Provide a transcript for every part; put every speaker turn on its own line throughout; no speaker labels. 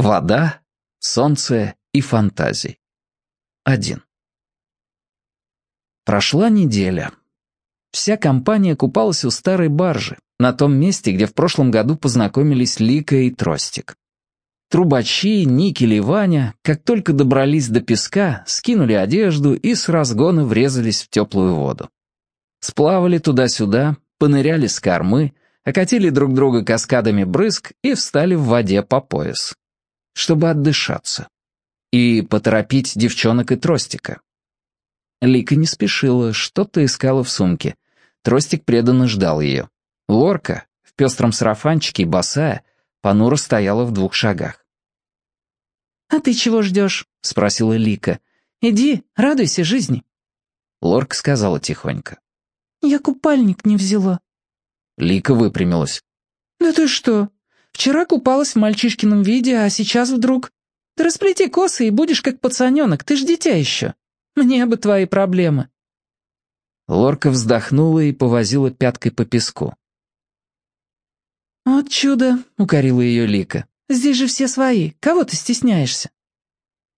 Вода, солнце и фантазии. 1. Прошла неделя. Вся компания купалась у старой баржи, на том месте, где в прошлом году познакомились Лика и Тростик. Трубачи, Никель и Ваня, как только добрались до песка, скинули одежду и с разгона врезались в теплую воду. Сплавали туда-сюда, поныряли с кормы, окатили друг друга каскадами брызг и встали в воде по пояс. Чтобы отдышаться. И поторопить девчонок и Тростика. Лика не спешила, что-то искала в сумке. Тростик преданно ждал ее. Лорка, в пестром сарафанчике и босая, понуро стояла в двух шагах.
«А ты чего ждешь?» — спросила Лика. «Иди, радуйся жизни».
Лорка сказала тихонько.
«Я купальник не взяла».
Лика выпрямилась.
«Да ты что? Вчера купалась в мальчишкином виде, а сейчас вдруг... Да расплети косы и будешь как пацаненок, ты ж дитя еще. Мне бы твои проблемы».
Лорка вздохнула и повозила пяткой по песку.
«Вот чудо», — укорила ее Лика. «Здесь же все свои. Кого ты стесняешься?»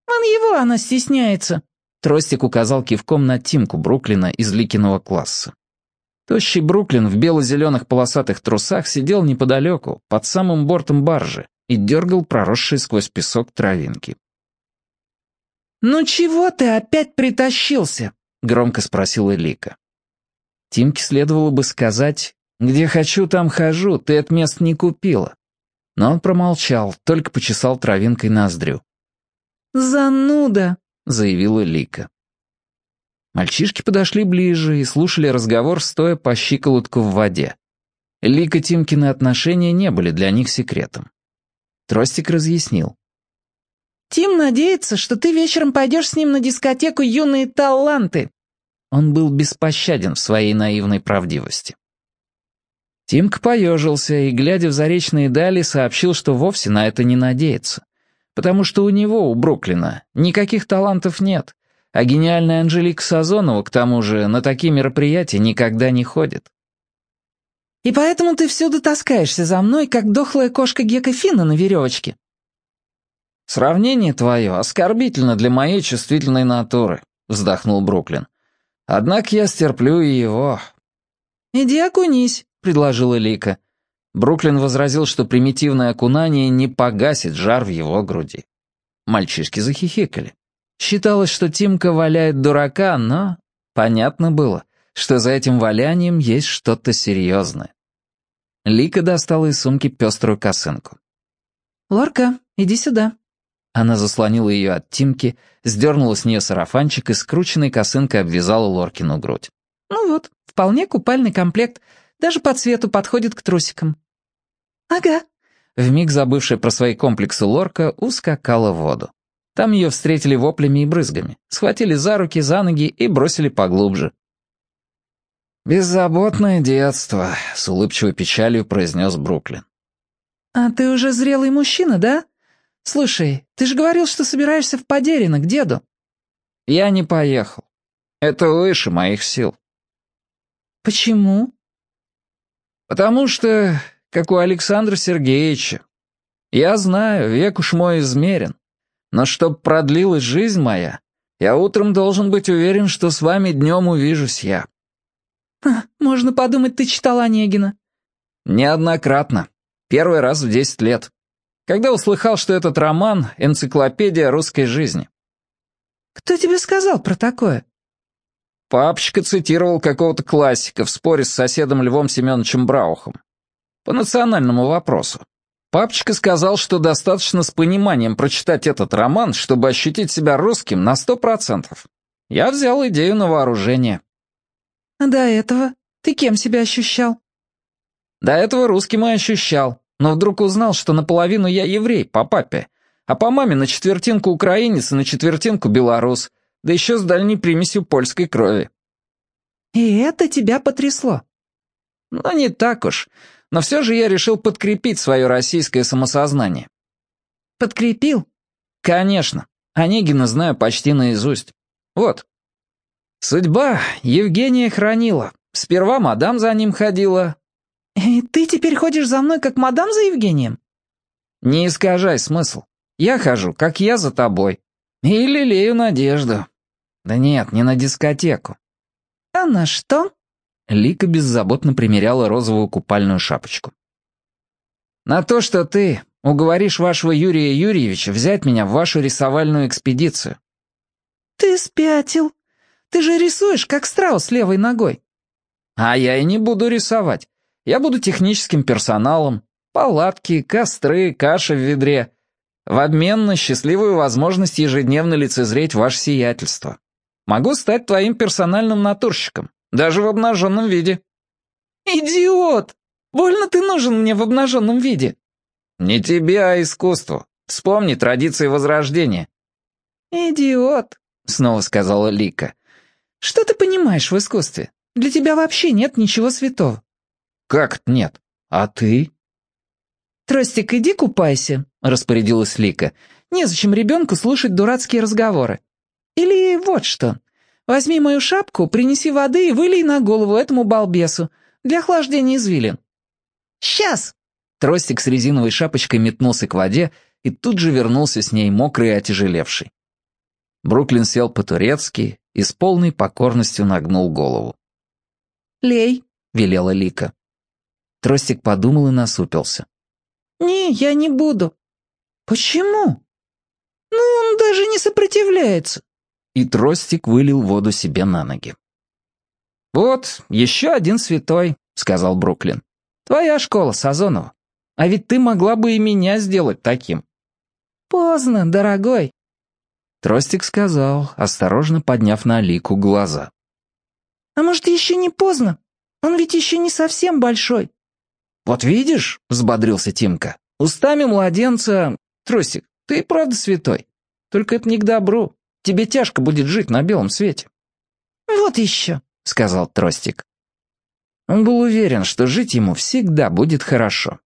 «Вон его она стесняется», —
Тростик указал кивком на Тимку Бруклина из Ликиного класса. Тощий Бруклин в бело-зеленых полосатых трусах сидел неподалеку, под самым бортом баржи, и дергал проросшие сквозь песок травинки.
«Ну чего ты опять притащился?» — громко спросила Лика.
Тимке следовало бы сказать «Где хочу, там хожу, ты от мест не купила». Но он промолчал, только почесал травинкой ноздрю.
«Зануда», —
заявила Лика. Мальчишки подошли ближе и слушали разговор, стоя по щиколотку в воде. Лика Тимкины отношения не были для них секретом. Тростик разъяснил.
«Тим надеется, что ты вечером пойдешь с ним на дискотеку «Юные таланты».
Он был беспощаден в своей наивной правдивости. Тимк поежился и, глядя в заречные дали, сообщил, что вовсе на это не надеется. Потому что у него, у Бруклина, никаких талантов нет, а гениальная Анжелика Сазонова, к тому же, на такие мероприятия никогда не ходит.
«И поэтому ты всюду таскаешься за мной, как дохлая кошка Гека Финна на веревочке».
«Сравнение твое оскорбительно для моей чувствительной натуры», — вздохнул Бруклин. «Однако я стерплю и его».
«Иди окунись», — предложила Лика.
Бруклин возразил, что примитивное окунание не погасит жар в его груди. Мальчишки захихикали. Считалось, что Тимка валяет дурака, но понятно было, что за этим валянием есть что-то серьезное. Лика достала из сумки пеструю косынку.
«Лорка, иди сюда».
Она заслонила ее от Тимки, сдернула с нее сарафанчик и скрученной косынкой обвязала Лоркину грудь.
«Ну вот, вполне купальный комплект. Даже по цвету подходит к трусикам». «Ага».
Вмиг забывшая про свои комплексы Лорка ускакала в воду. Там ее встретили воплями и брызгами, схватили за руки, за ноги и бросили поглубже. «Беззаботное детство», — с улыбчивой печалью произнес Бруклин.
«А ты уже зрелый мужчина, да? Слушай, ты же говорил, что собираешься в Подерино к деду».
«Я не поехал. Это выше моих сил».
«Почему?»
«Потому что, как у Александра Сергеевича. Я знаю, век уж мой измерен. Но чтоб продлилась жизнь моя, я утром должен быть уверен, что с вами днем увижусь я».
«Можно подумать, ты читал Онегина».
«Неоднократно. Первый раз в десять лет. Когда услыхал, что этот роман — энциклопедия русской жизни».
«Кто тебе сказал про такое?»
Папочка цитировал какого-то классика в споре с соседом Львом Семеновичем Браухом. По национальному вопросу. Папочка сказал, что достаточно с пониманием прочитать этот роман, чтобы ощутить себя русским на сто процентов. Я взял идею на вооружение.
А до этого ты кем себя ощущал?
До этого русским и ощущал, но вдруг узнал, что наполовину я еврей по папе, а по маме на четвертинку украинец и на четвертинку белорус — да еще с дальней примесью польской крови.
И это тебя потрясло?
Ну, не так уж. Но все же я решил подкрепить свое российское самосознание.
Подкрепил?
Конечно. Онегина знаю почти наизусть. Вот. Судьба Евгения хранила. Сперва мадам за ним ходила.
И ты теперь ходишь за мной, как мадам за Евгением?
Не искажай смысл. Я хожу, как я за тобой. И лелею надежду. Да нет, не на дискотеку.
А на что?
Лика беззаботно примеряла розовую купальную шапочку. На то, что ты уговоришь вашего Юрия Юрьевича взять меня в вашу рисовальную экспедицию.
Ты спятил. Ты же рисуешь, как страус левой ногой.
А я и не буду рисовать. Я буду техническим персоналом. Палатки, костры, каша в ведре. В обмен на счастливую возможность ежедневно лицезреть ваше сиятельство. Могу стать твоим персональным натурщиком, даже в обнаженном виде».
«Идиот! Больно ты нужен мне в обнаженном виде».
«Не тебе, а искусству. Вспомни традиции Возрождения».
«Идиот», — снова сказала Лика. «Что ты понимаешь в искусстве? Для тебя вообще нет ничего святого».
«Как нет? А ты?»
«Тростик, иди купайся», — распорядилась Лика. «Незачем ребенку слушать дурацкие разговоры. Или вот что. Возьми мою шапку, принеси воды и вылей на голову этому балбесу для охлаждения извилин». «Сейчас!»
Тростик с резиновой шапочкой метнулся к воде и тут же вернулся с ней мокрый и отяжелевший. Бруклин сел по-турецки и с полной покорностью нагнул голову.
«Лей», — велела Лика.
Тростик подумал и насупился.
«Не, я не буду». «Почему?» «Ну, он даже не сопротивляется».
И Тростик вылил воду себе на ноги. «Вот, еще один святой», — сказал Бруклин. «Твоя школа, Сазонова. А ведь ты могла бы и меня сделать таким».
«Поздно, дорогой».
Тростик сказал, осторожно подняв на Алику глаза.
«А может, еще не поздно? Он ведь еще не совсем большой».
«Вот видишь», — взбодрился Тимка, — «устами младенца... Тросик, ты и правда святой. Только это не к добру. Тебе тяжко будет жить на белом свете».
«Вот еще», —
сказал Тростик. Он был уверен, что жить ему всегда будет хорошо.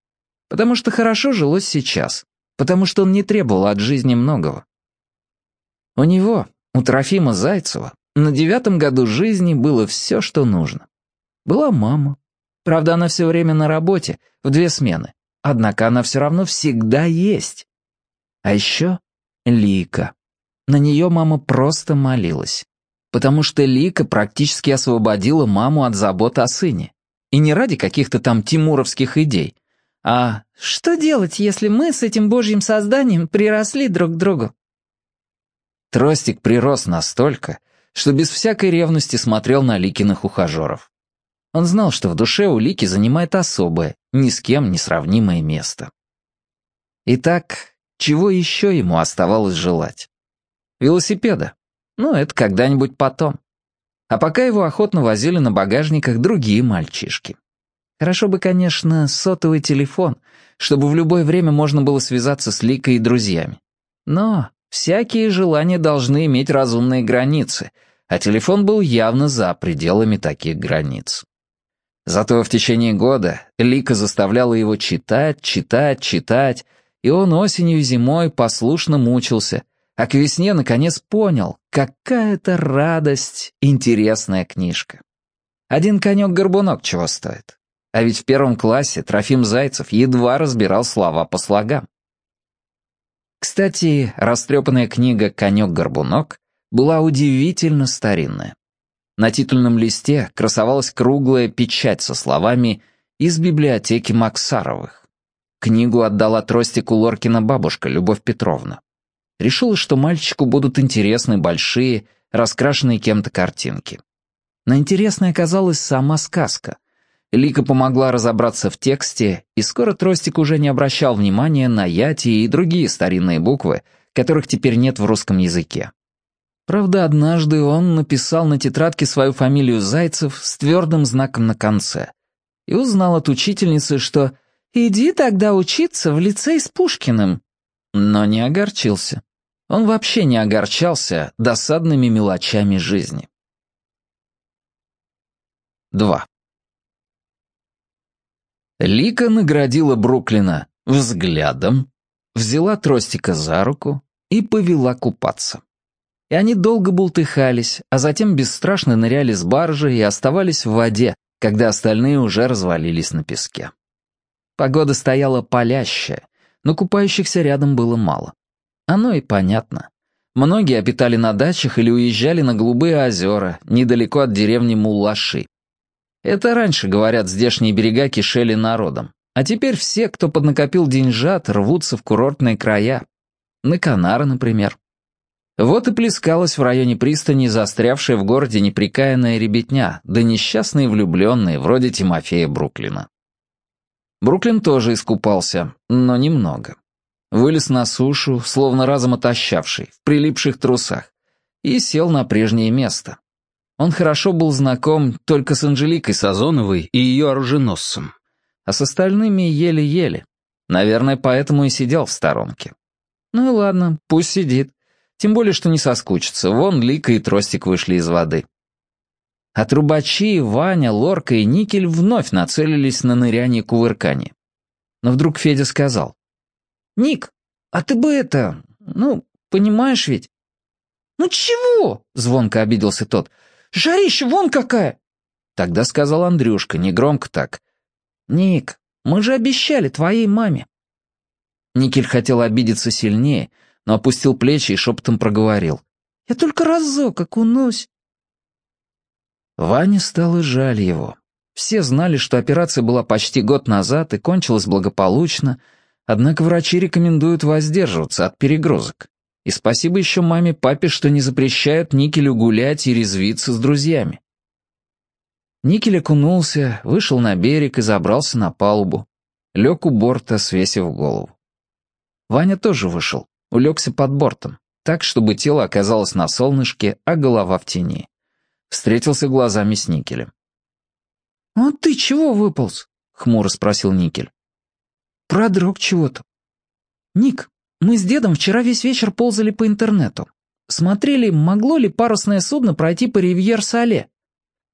Потому что хорошо жилось сейчас. Потому что он не требовал от жизни многого. У него, у Трофима Зайцева, на девятом году жизни было все, что нужно. Была мама, Правда, она все время на работе, в две смены. Однако она все равно всегда есть. А еще Лика. На нее мама просто молилась. Потому что Лика практически освободила маму от забот о сыне. И не ради каких-то там тимуровских идей, а
«Что делать, если мы с этим божьим созданием приросли друг к другу?»
Тростик прирос настолько, что без всякой ревности смотрел на Ликиных ухажеров. Он знал, что в душе у Лики занимает особое, ни с кем не сравнимое место. Итак, чего еще ему оставалось желать? Велосипеда. Ну, это когда-нибудь потом. А пока его охотно возили на багажниках другие мальчишки. Хорошо бы, конечно, сотовый телефон, чтобы в любое время можно было связаться с Ликой и друзьями. Но всякие желания должны иметь разумные границы, а телефон был явно за пределами таких границ. Зато в течение года Лика заставляла его читать, читать, читать, и он осенью и зимой послушно мучился, а к весне наконец понял, какая это радость, интересная книжка. Один конек-горбунок чего стоит. А ведь в первом классе Трофим Зайцев едва разбирал слова по слогам. Кстати, растрепанная книга «Конек-горбунок» была удивительно старинная. На титульном листе красовалась круглая печать со словами «Из библиотеки Максаровых». Книгу отдала тростику Лоркина бабушка, Любовь Петровна. Решила, что мальчику будут интересны большие, раскрашенные кем-то картинки. Но интересной оказалась сама сказка. Лика помогла разобраться в тексте, и скоро Тростик уже не обращал внимания на яти и другие старинные буквы, которых теперь нет в русском языке. Правда, однажды он написал на тетрадке свою фамилию Зайцев с твердым знаком на конце и узнал от учительницы, что «иди тогда учиться в лицей с Пушкиным». Но не огорчился. Он вообще не огорчался досадными мелочами жизни. 2. Лика наградила Бруклина взглядом, взяла Тростика за руку и повела купаться и они долго бултыхались, а затем бесстрашно ныряли с баржи и оставались в воде, когда остальные уже развалились на песке. Погода стояла палящая, но купающихся рядом было мало. Оно и понятно. Многие обитали на дачах или уезжали на Голубые озера, недалеко от деревни Муллаши. Это раньше, говорят, здешние берега кишели народом. А теперь все, кто поднакопил деньжат, рвутся в курортные края. На Канары, например. Вот и плескалась в районе пристани застрявшая в городе неприкаянная ребятня, да несчастные влюбленные, вроде Тимофея Бруклина. Бруклин тоже искупался, но немного. Вылез на сушу, словно разом отощавший, в прилипших трусах, и сел на прежнее место. Он хорошо был знаком только с Анжеликой Сазоновой и ее оруженосцем, а с остальными еле-еле. Наверное, поэтому и сидел в сторонке. Ну и ладно, пусть сидит. Тем более, что не соскучится. Вон Лика и Тростик вышли из воды. А трубачи, Ваня, Лорка и Никель вновь нацелились на ныряние кувырканье. Но вдруг Федя сказал. «Ник, а ты бы это... Ну, понимаешь ведь...» «Ну чего?» — звонко обиделся тот. «Жарища вон какая!» Тогда сказал Андрюшка, негромко так. «Ник, мы же обещали твоей маме». Никель хотел обидеться сильнее, но опустил плечи и шепотом проговорил. «Я только разок окунусь». Ване стало жаль его. Все знали, что операция была почти год назад и кончилась благополучно, однако врачи рекомендуют воздерживаться от перегрузок. И спасибо еще маме-папе, что не запрещают Никелю гулять и резвиться с друзьями. Никель окунулся, вышел на берег и забрался на палубу. Лег у борта, свесив голову. Ваня тоже вышел, улегся под бортом, так, чтобы тело оказалось на солнышке, а голова в тени. Встретился глазами с Никелем. «А ты чего выполз?» — хмуро спросил Никель. «Продрог чего-то». «Ник, мы с дедом вчера весь вечер ползали по интернету. Смотрели, могло ли парусное судно пройти по Ривьер-Сале.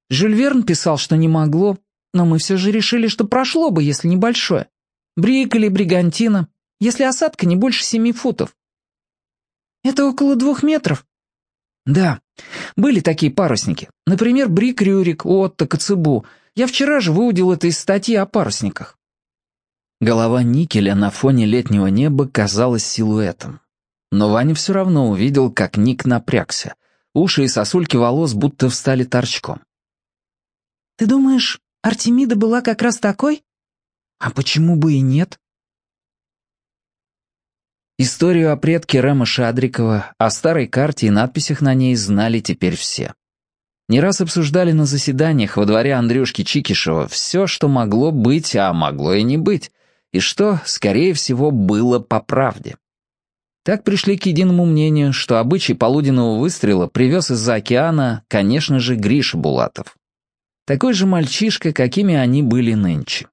Жюль Верн писал, что не могло, но мы все же решили, что прошло бы, если небольшое. Брик или Бригантина, если осадка не больше семи футов. Это около двух метров, да, были такие парусники. Например, Брик Рюрик, Отто, Коцебу. Я вчера же выудил это из статьи о парусниках. Голова никеля на фоне летнего неба казалась силуэтом. Но Ваня все равно увидел, как Ник напрягся. Уши и сосульки волос будто встали торчком. «Ты думаешь, Артемида была как раз такой? А почему бы и нет?» Историю о предке Рема Шадрикова, о старой карте и надписях на ней знали теперь все. Не раз обсуждали на заседаниях во дворе Андрюшки Чикишева все, что могло быть, а могло и не быть, и что, скорее всего, было по правде. Так пришли к единому мнению, что обычай полуденного выстрела привез из-за океана, конечно же, Гриша Булатов. Такой же мальчишка, какими они были нынче.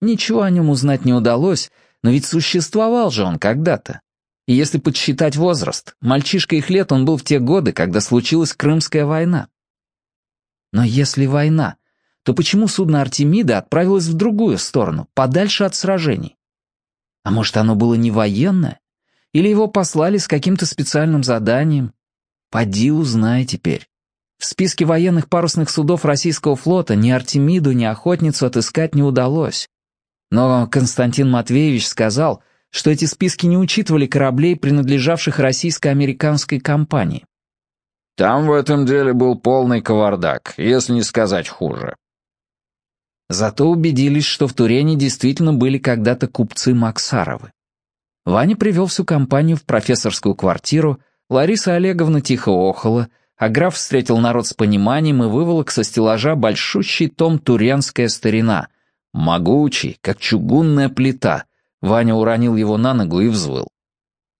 Ничего о нем узнать не удалось, но ведь существовал же он когда-то. И если подсчитать возраст, мальчишка их лет он был в те годы, когда случилась Крымская война. Но если война, то почему судно Артемида отправилось в другую сторону, подальше от сражений? А может, оно было не военное? Или его послали с каким-то специальным заданием? Поди узнай теперь. В списке военных парусных судов российского флота ни Артемиду, ни Охотницу отыскать не удалось. Но Константин Матвеевич сказал, что эти списки не учитывали кораблей, принадлежавших российско-американской компании.
Там в этом деле был полный кавардак, если не сказать хуже.
Зато убедились, что в Турене действительно были когда-то купцы Максаровы. Ваня привел всю компанию в профессорскую квартиру, Лариса Олеговна тихо охала, а граф встретил народ с пониманием и выволок со стеллажа большущий том «Туренская старина», Могучий, как чугунная плита. Ваня уронил его на ногу и взвыл.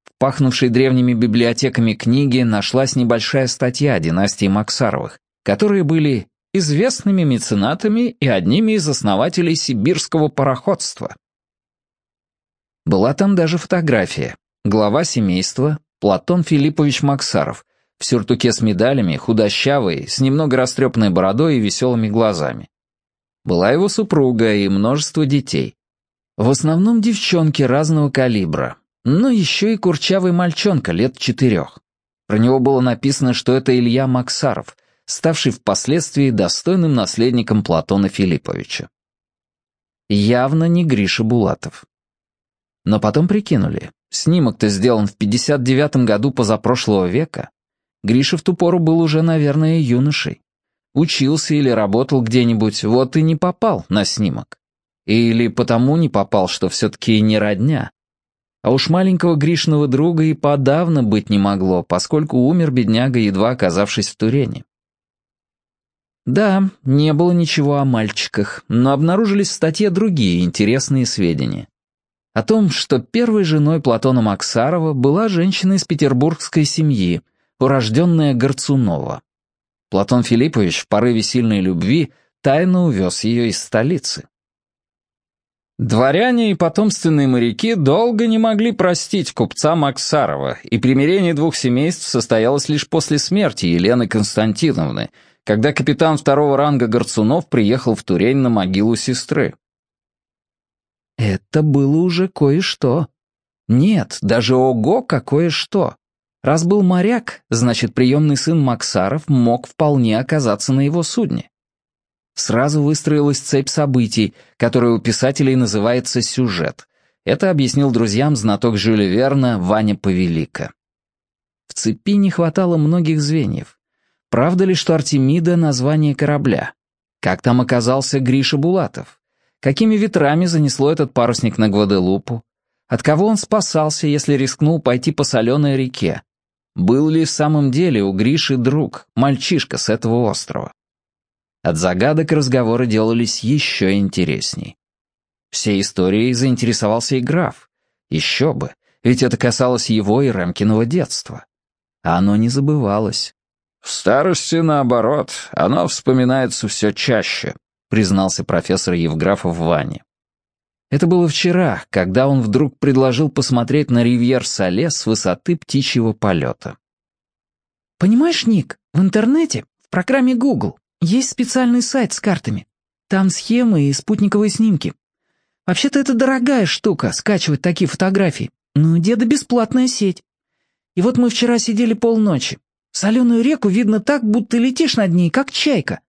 В пахнувшей древними библиотеками книге нашлась небольшая статья о династии Максаровых, которые были известными меценатами и одними из основателей сибирского пароходства. Была там даже фотография. Глава семейства, Платон Филиппович Максаров, в сюртуке с медалями, худощавый, с немного растрепанной бородой и веселыми глазами. Была его супруга и множество детей. В основном девчонки разного калибра, но еще и курчавый мальчонка лет четырех. Про него было написано, что это Илья Максаров, ставший впоследствии достойным наследником Платона Филипповича. Явно не Гриша Булатов. Но потом прикинули, Снимок-то сделан в 59-м году позапрошлого века. Гриша в ту пору был уже, наверное, юношей. Учился или работал где-нибудь, вот и не попал на снимок. Или потому не попал, что все-таки не родня. А уж маленького Гришного друга и подавно быть не могло, поскольку умер бедняга, едва оказавшись в Турене. Да, не было ничего о мальчиках, но обнаружились в статье другие интересные сведения. О том, что первой женой Платона Максарова была женщина из петербургской семьи, урожденная Горцунова. Платон Филиппович в порыве сильной любви тайно увез ее из столицы. Дворяне и потомственные моряки долго не могли простить купца Максарова, и примирение двух семейств состоялось лишь после смерти Елены Константиновны, когда капитан второго ранга Горцунов приехал в Турень на могилу сестры. Это было уже кое-что. Нет, даже ого какое что. Раз был моряк, значит, приемный сын Максаров мог вполне оказаться на его судне. Сразу выстроилась цепь событий, которая у писателей называется сюжет. Это объяснил друзьям знаток Жюля Верна Ваня Повелика. В цепи не хватало многих звеньев. Правда ли, что Артемида — название корабля? Как там оказался Гриша Булатов? Какими ветрами занесло этот парусник на Гваделупу? От кого он спасался, если рискнул пойти по соленой реке? Был ли в самом деле у Гриши друг, мальчишка с этого острова? От загадок разговоры делались еще интересней. Всей историей заинтересовался и граф. Еще бы, ведь это касалось его и Рамкиного детства. А оно не забывалось. «В старости, наоборот, оно вспоминается все чаще», признался профессор Евграфов Ване. Это было вчера, когда он вдруг предложил посмотреть на Ривьер-Сале с высоты птичьего полета. «Понимаешь, Ник, в интернете, в программе Google, есть специальный сайт с картами. Там схемы и спутниковые снимки. Вообще-то это дорогая штука, скачивать такие фотографии. Но деда бесплатная сеть. И вот мы вчера сидели полночи. Соленую реку видно так, будто летишь над ней, как чайка.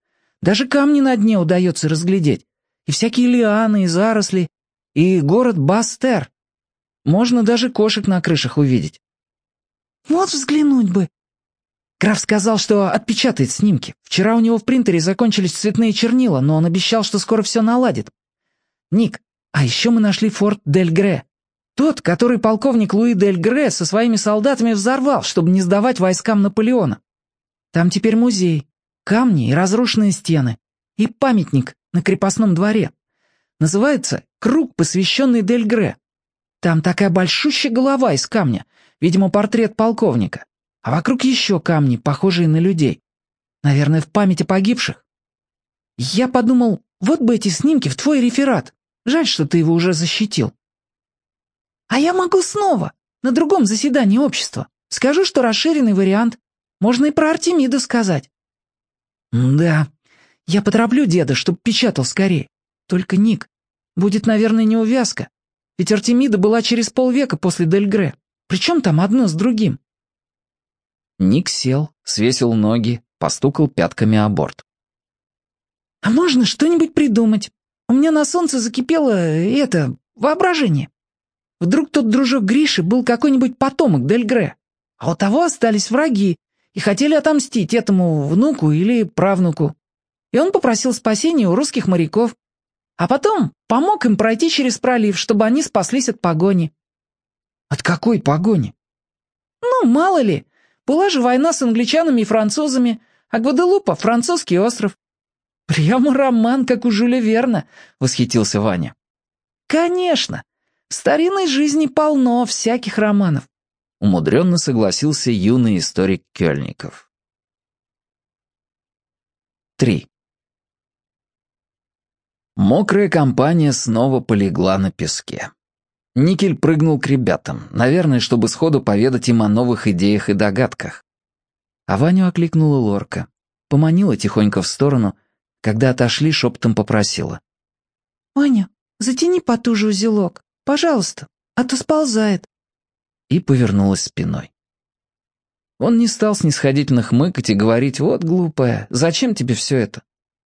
Даже камни на дне удается разглядеть. И всякие лианы, и заросли, и город Бастер. Можно даже кошек на крышах увидеть. Вот взглянуть бы, Граф сказал, что отпечатает снимки. Вчера у него в принтере закончились цветные чернила, но он обещал, что скоро все наладит. Ник, а еще мы нашли форт Дель Гре. Тот, который полковник Луи Дель Гре со своими солдатами взорвал, чтобы не сдавать войскам Наполеона. Там теперь музей, камни и разрушенные стены, и памятник на крепостном дворе. Называется «Круг, посвященный Дель Гре». Там такая большущая голова из камня, видимо, портрет полковника а вокруг еще камни, похожие на людей. Наверное, в памяти погибших. Я подумал, вот бы эти снимки в твой реферат. Жаль, что ты его уже защитил. А я могу снова, на другом заседании общества. Скажу, что расширенный вариант. Можно и про Артемида сказать. Да, я потороплю деда, чтоб печатал скорее. Только, Ник, будет, наверное, неувязка. Ведь Артемида была через полвека после Дельгре. Причем там одно с другим? Ник сел, свесил ноги, постукал пятками о борт. «А можно что-нибудь придумать? У меня на солнце закипело это, воображение. Вдруг тот дружок Гриши был какой-нибудь потомок Дельгре, а у того остались враги и хотели отомстить этому внуку или правнуку. И он попросил спасения у русских моряков, а потом помог им пройти через пролив, чтобы они спаслись от погони». «От какой погони?» «Ну, мало ли, была же война с англичанами и французами, а Гваделупа — французский остров». «Прямо роман, как у Жюля Верна», — восхитился Ваня. «Конечно. В старинной жизни полно всяких романов», — умудренно согласился юный историк Кёльников. 3. Мокрая компания снова полегла на песке. Никель прыгнул к ребятам, наверное, чтобы сходу поведать им о новых идеях и догадках. А Ваню окликнула Лорка, поманила тихонько в сторону, когда отошли, шепотом попросила. «Ваня, затяни потуже узелок, пожалуйста, а то сползает». И повернулась спиной. Он не стал снисходительно хмыкать и говорить «Вот, глупая, зачем тебе все это?»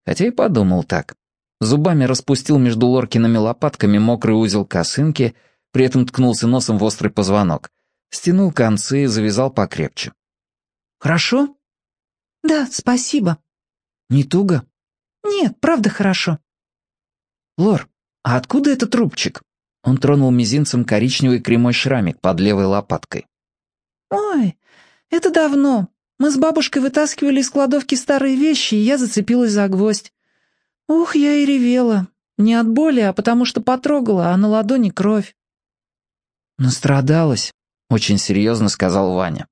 Хотя и подумал так. Зубами распустил между Лоркиными лопатками мокрый узел косынки — при этом ткнулся носом в острый позвонок. Стянул концы и завязал покрепче.
«Хорошо?» «Да, спасибо».
«Не туго?»
«Нет, правда хорошо».
«Лор, а откуда этот трубчик?» Он тронул мизинцем коричневый кремой шрамик под левой лопаткой.
«Ой, это давно. Мы с бабушкой вытаскивали из кладовки старые вещи, и я зацепилась за гвоздь. Ух, я и ревела. Не от боли, а потому что потрогала, а на ладони кровь».
«Настрадалась», — очень серьезно сказал Ваня.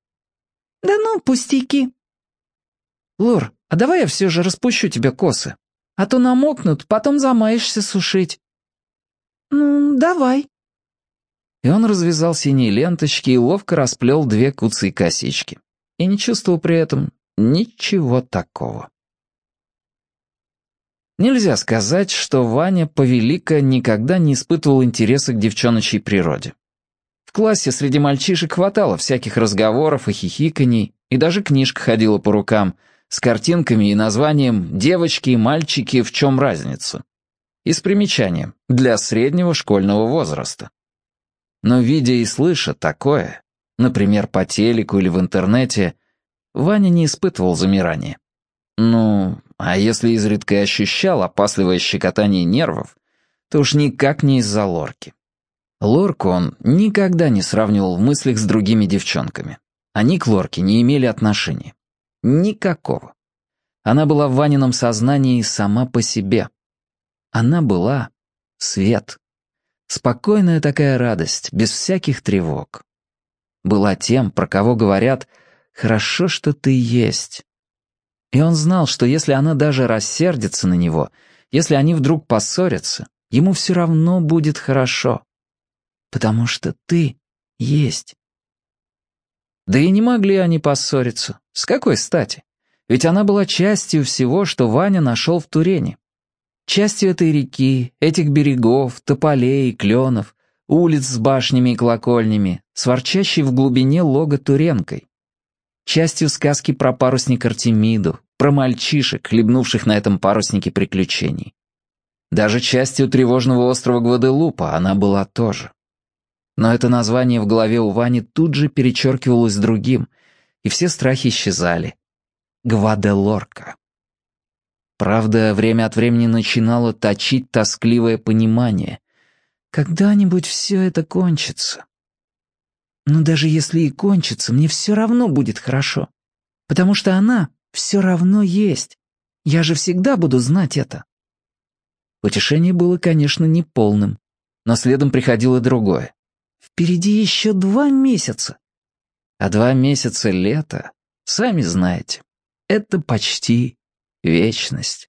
«Да ну, пустяки».
«Лор, а давай я все же распущу тебе косы, а то намокнут, потом замаешься сушить».
«Ну, давай».
И он развязал синие ленточки и ловко расплел две куцые косички. И не чувствовал при этом ничего такого. Нельзя сказать, что Ваня Повелика никогда не испытывал интереса к девчоночьей природе. В классе среди мальчишек хватало всяких разговоров и хихиканий, и даже книжка ходила по рукам с картинками и названием «Девочки и мальчики, в чем разница?» И с примечанием «Для среднего школьного возраста». Но видя и слыша такое, например, по телеку или в интернете, Ваня не испытывал замирания. Ну, а если изредка и ощущал опасливое щекотание нервов, то уж никак не из-за лорки. Лорку он никогда не сравнивал в мыслях с другими девчонками. Они к Лорке не имели отношения. Никакого. Она была в Ванином сознании сама по себе. Она была свет. Спокойная такая радость, без всяких тревог. Была тем, про кого говорят «хорошо, что ты есть». И он знал, что если она даже рассердится на него, если они вдруг поссорятся, ему все равно будет хорошо. Потому что ты есть. Да и не могли они поссориться. С какой стати? Ведь она была частью всего, что Ваня нашел в Турене. Частью этой реки, этих берегов, тополей, кленов, улиц с башнями и колокольнями, сворчащей в глубине лога Туренкой. Частью сказки про парусник Артемиду, про мальчишек, хлебнувших на этом паруснике приключений. Даже частью тревожного острова Гваделупа она была тоже. Но это название в голове у Вани тут же перечеркивалось другим, и все страхи исчезали. Гваделорка. Правда, время от времени начинало точить тоскливое понимание. Когда-нибудь все это кончится. Но даже если и кончится, мне все равно будет хорошо. Потому что она все равно есть. Я же всегда буду знать это. Утешение было, конечно, неполным, но следом приходило другое. Впереди еще два месяца. А два месяца лета, сами знаете, это почти вечность.